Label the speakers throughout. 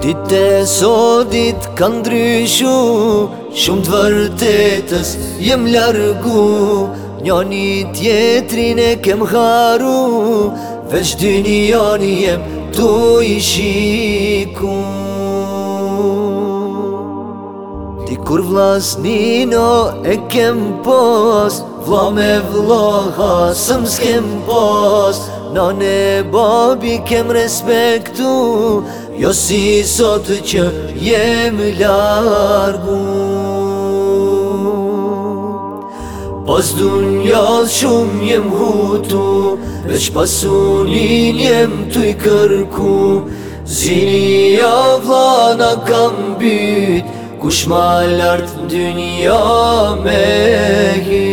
Speaker 1: Dite sodit kanë dryshu Shumë të vërtetës jem largu Një një tjetrin e kem haru Veç dy një një jem tu i shiku Kur vlas nino e kem pos Vla me vloha sëm s'kem pos Nane babi kem respektu Jo si sot që jem largu Pas dunjas shumë jem hutu Vesh pasunin jem t'u i kërku Zinia vla na kam bytë kush ma lartë në me hi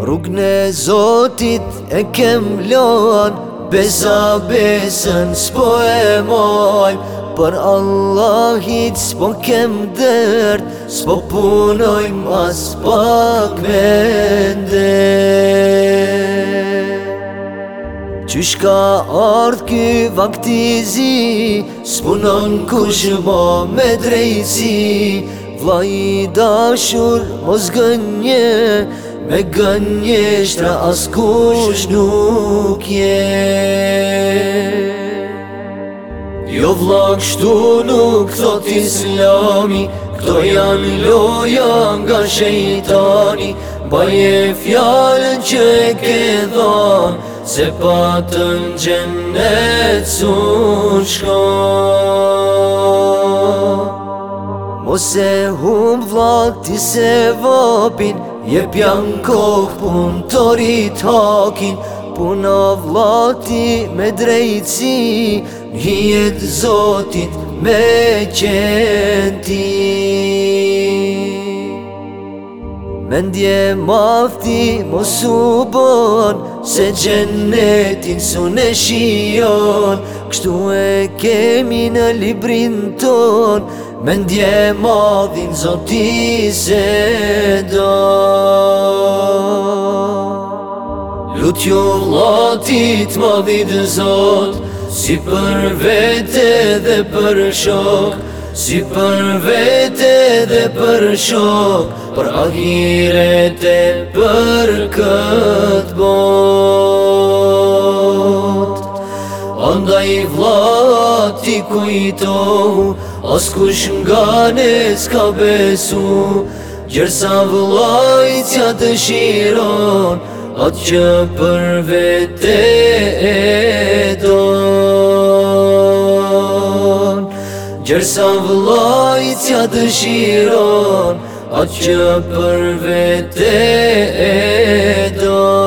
Speaker 1: Rrugëne Zotit e kem lon, besa besën s'po e mojmë për Allahit s'po kem dert, s'po punojmë as pak me ndet Qysh ka ardh kë vaktizi Spunon kush shbo me drejci Vla i dashur mos gënje Me gënje shtra as kush nuk je Jo vla kështu nuk thot islami Kto janë loja nga shejtani Ba je fjallën që ke dhonë Se patën gjennet su në shko Mose hum vlak ti se vopin Je pjan kohë pun të rrit hakin Puna vlati me drejtësi Hjet zotit me qenë Me ndje mafti mos u bon Se gjenetin su ne shion Kështu e kemi në librin ton Me ndje mafti zoti se do Lut jo latit mafti dë zot Si për vete dhe për shok Si për vete dhe për shok Për ahiret e për këtë bot Onda i vlat i kujto As kush nga ne s'ka besu Gjërsa vlajt s'ja të shiron Atë që për vete e do Gjërsa vëllaj tja dëshiron Atë që për vete e